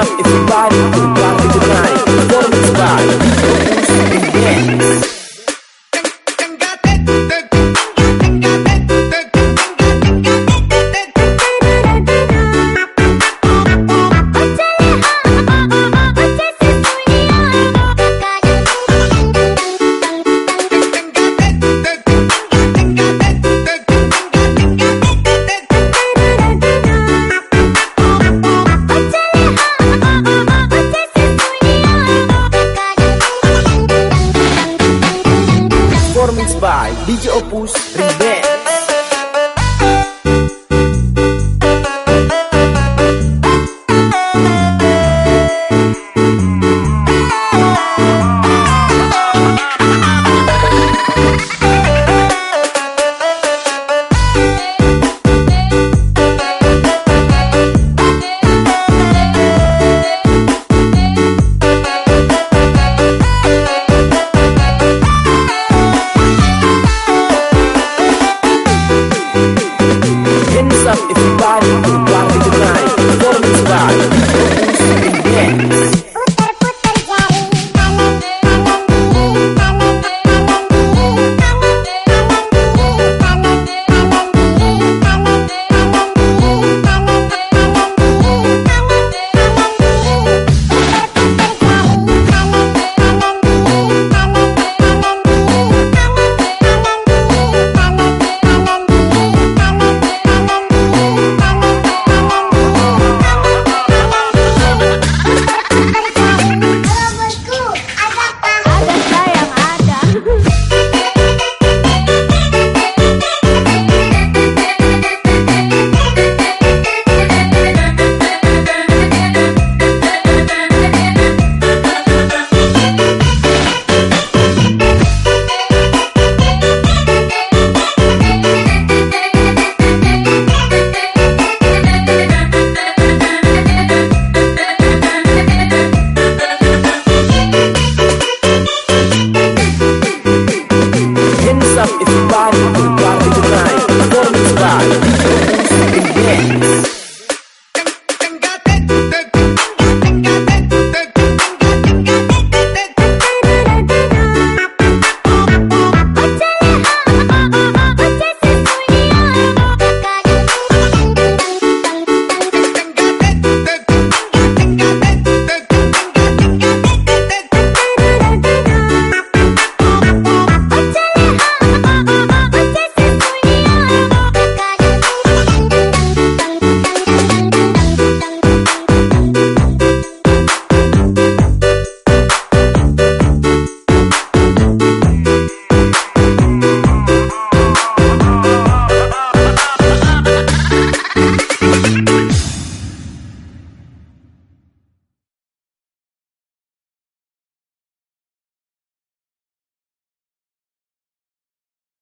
up if you body, you gotta tonight. DJ Opus 30.